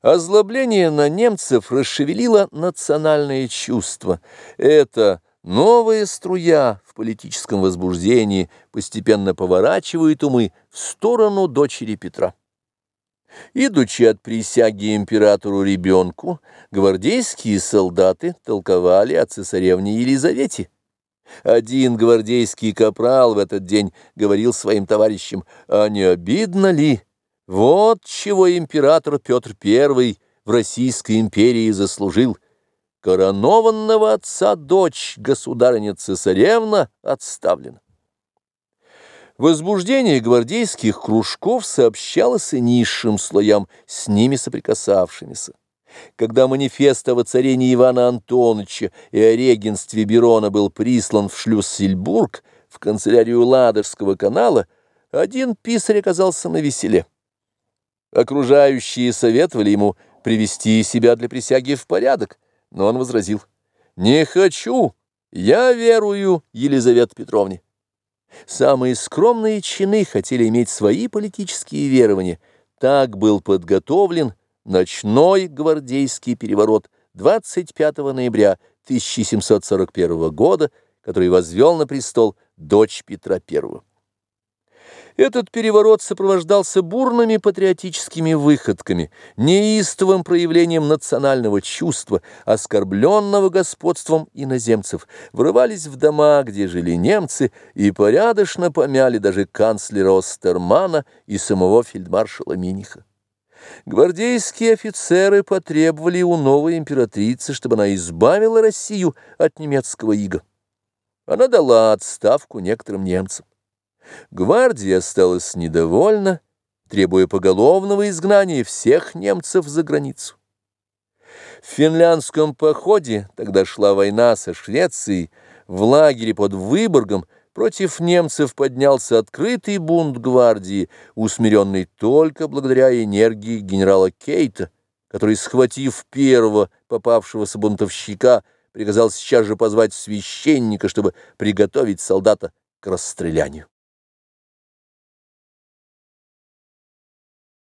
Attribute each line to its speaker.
Speaker 1: Озлобление на немцев расшевелило национальное чувство. Это новая струя в политическом возбуждении постепенно поворачивает умы в сторону дочери Петра. Идучи от присяги императору ребенку, гвардейские солдаты толковали о цесаревне Елизавете. Один гвардейский капрал в этот день говорил своим товарищам, «А не обидно ли?» Вот чего император Петр I в Российской империи заслужил. Коронованного отца дочь, государыня-цесаревна, отставлена. Возбуждение гвардейских кружков сообщалось и низшим слоям, с ними соприкасавшимися. Когда манифест о воцарении Ивана Антоновича и о регенстве Берона был прислан в Шлюссельбург, в канцелярию Ладожского канала, один писарь оказался на веселе. Окружающие советовали ему привести себя для присяги в порядок, но он возразил, «Не хочу, я верую Елизавете Петровне». Самые скромные чины хотели иметь свои политические верования. Так был подготовлен ночной гвардейский переворот 25 ноября 1741 года, который возвел на престол дочь Петра I. Этот переворот сопровождался бурными патриотическими выходками, неистовым проявлением национального чувства, оскорбленного господством иноземцев, врывались в дома, где жили немцы, и порядочно помяли даже канцлера Остермана и самого фельдмаршала Миниха. Гвардейские офицеры потребовали у новой императрицы, чтобы она избавила Россию от немецкого ига. Она дала отставку некоторым немцам. Гвардия осталась недовольна, требуя поголовного изгнания всех немцев за границу. В финляндском походе, тогда шла война со Швецией, в лагере под Выборгом против немцев поднялся открытый бунт гвардии, усмиренный только благодаря энергии генерала Кейта, который, схватив первого попавшегося бунтовщика, приказал сейчас же позвать священника, чтобы приготовить солдата к расстрелянию.